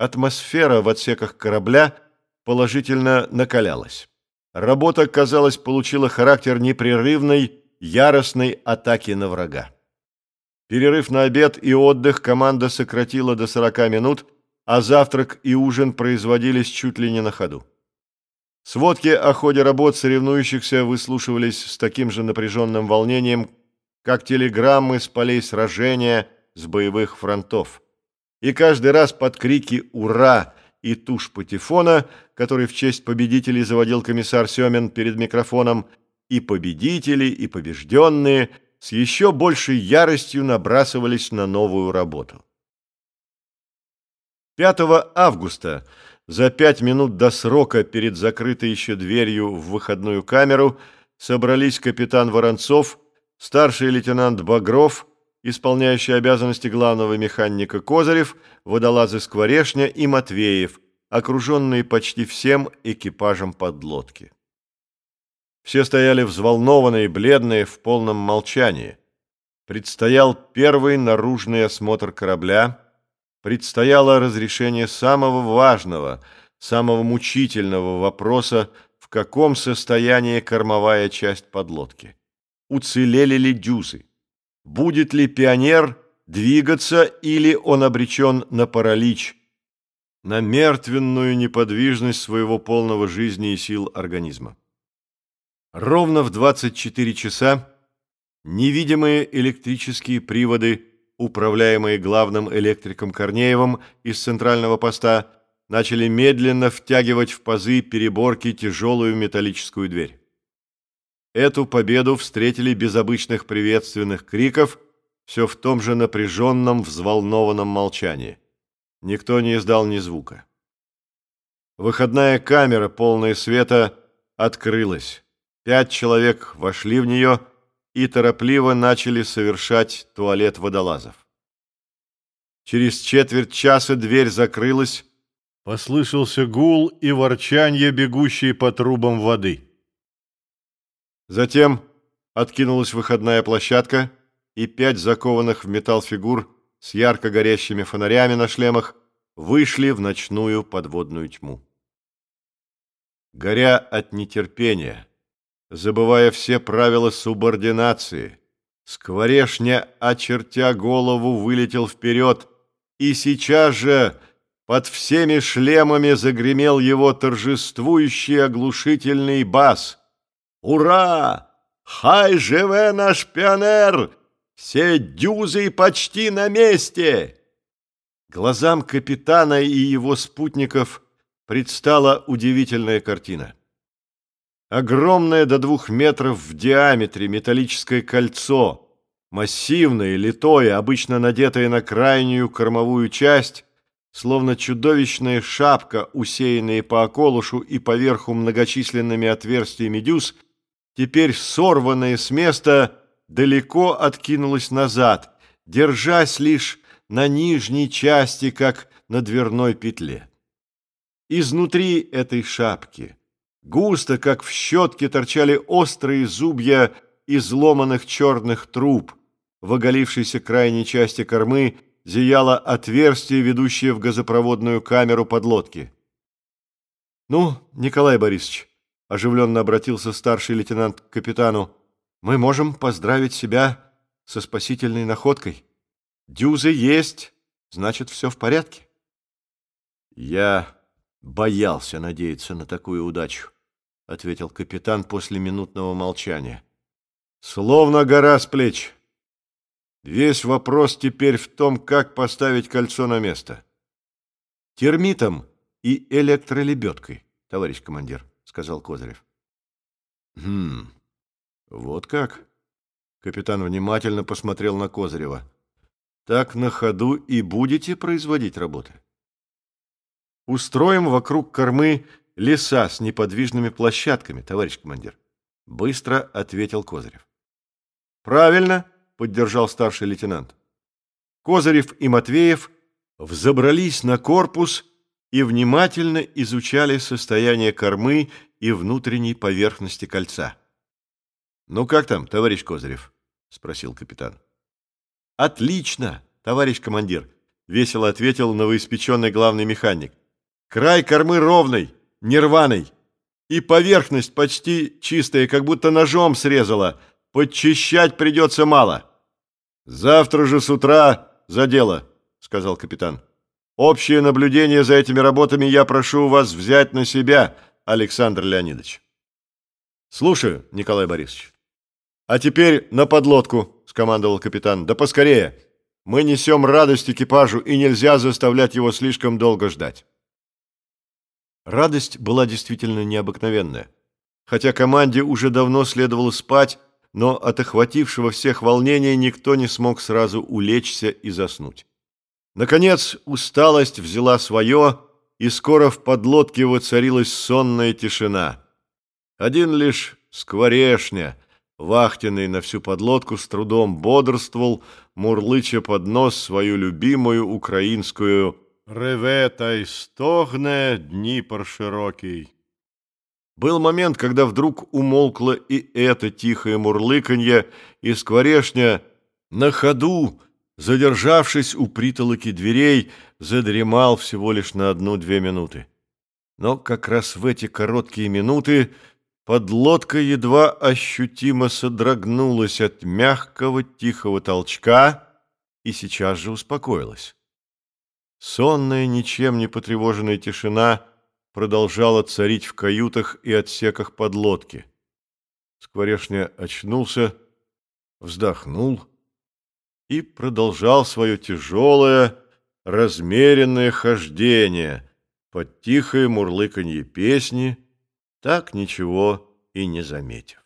атмосфера в отсеках корабля положительно накалялась. Работа, казалось, получила характер непрерывной, яростной атаки на врага. Перерыв на обед и отдых команда сократила до 40 минут, а завтрак и ужин производились чуть ли не на ходу. Сводки о ходе работ соревнующихся выслушивались с таким же напряженным волнением, как телеграммы с полей сражения с боевых фронтов. И каждый раз под крики «Ура!» и тушь патефона, который в честь победителей заводил комиссар Семин перед микрофоном, и победители, и побежденные с еще большей яростью набрасывались на новую работу. 5 августа за пять минут до срока перед закрытой еще дверью в выходную камеру собрались капитан Воронцов, старший лейтенант Багров, исполняющий обязанности главного механика Козырев, водолазы Скворешня и Матвеев, окруженные почти всем экипажем подлодки. Все стояли взволнованные, бледные, в полном молчании. Предстоял первый наружный осмотр корабля – предстояло разрешение самого важного, самого мучительного вопроса, в каком состоянии кормовая часть подлодки. Уцелели ли дюзы? Будет ли пионер двигаться или он обречен на паралич, на мертвенную неподвижность своего полного жизни и сил организма? Ровно в 24 часа невидимые электрические приводы – управляемые главным электриком Корнеевым из центрального поста, начали медленно втягивать в пазы переборки тяжелую металлическую дверь. Эту победу встретили без обычных приветственных криков, все в том же напряженном, взволнованном молчании. Никто не издал ни звука. Выходная камера, полная света, открылась. Пять человек вошли в нее и торопливо начали совершать туалет водолазов. Через четверть часа дверь закрылась, послышался гул и ворчанье, бегущие по трубам воды. Затем откинулась выходная площадка, и пять закованных в металл фигур с ярко горящими фонарями на шлемах вышли в ночную подводную тьму. Горя от нетерпения, забывая все правила субординации. Скворешня, очертя голову, вылетел вперед, и сейчас же под всеми шлемами загремел его торжествующий оглушительный бас. «Ура! Хай живе наш пионер! Все дюзы почти на месте!» Глазам капитана и его спутников предстала удивительная картина. Огромное до двух метров в диаметре металлическое кольцо, массивное, литое, обычно надетое на крайнюю кормовую часть, словно чудовищная шапка, усеянная по околушу и поверху многочисленными отверстиями дюз, теперь сорванное с места, далеко откинулось назад, держась лишь на нижней части, как на дверной петле. Изнутри этой шапки – Густо, как в щетке, торчали острые зубья изломанных черных труб. В оголившейся крайней части кормы зияло отверстие, ведущее в газопроводную камеру подлодки. «Ну, Николай Борисович», — оживленно обратился старший лейтенант к капитану, «мы можем поздравить себя со спасительной находкой. Дюзы есть, значит, все в порядке». «Я боялся надеяться на такую удачу, ответил капитан после минутного молчания. Словно гора с плеч. Весь вопрос теперь в том, как поставить кольцо на место. Термитом и электролебедкой, товарищ командир, сказал Козырев. Хм, вот как? Капитан внимательно посмотрел на Козырева. Так на ходу и будете производить работы? Устроим вокруг кормы леса с неподвижными площадками, товарищ командир. Быстро ответил Козырев. Правильно, поддержал старший лейтенант. Козырев и Матвеев взобрались на корпус и внимательно изучали состояние кормы и внутренней поверхности кольца. «Ну как там, товарищ Козырев?» – спросил капитан. «Отлично, товарищ командир. весело ответил новоиспеченный главный механик. Край кормы ровный, нерваный. И поверхность почти чистая, как будто ножом срезала. Подчищать придется мало. Завтра же с утра за дело, сказал капитан. Общее наблюдение за этими работами я прошу вас взять на себя, Александр Леонидович. Слушаю, Николай Борисович. А теперь на подлодку, скомандовал капитан. Да поскорее. Мы несем радость экипажу, и нельзя заставлять его слишком долго ждать. Радость была действительно необыкновенная. Хотя команде уже давно следовало спать, но от охватившего всех волнения никто не смог сразу улечься и заснуть. Наконец усталость взяла свое, и скоро в подлодке воцарилась сонная тишина. Один лишь скворешня, вахтенный на всю подлодку, с трудом бодрствовал, мурлыча под нос свою любимую украинскую «Реве та стогне, Дніпр широкий». Был момент, когда вдруг умолкло и это тихое мурлыканье, и скворешня на ходу, задержавшись у притолоки дверей, задремал всего лишь на одну-две минуты. Но как раз в эти короткие минуты подлодка едва ощутимо содрогнулась от мягкого тихого толчка и сейчас же успокоилась. Сонная, ничем не потревоженная тишина продолжала царить в каютах и отсеках подлодки. Скворешня очнулся, вздохнул и продолжал свое тяжелое, размеренное хождение под тихое мурлыканье песни, так ничего и не заметив.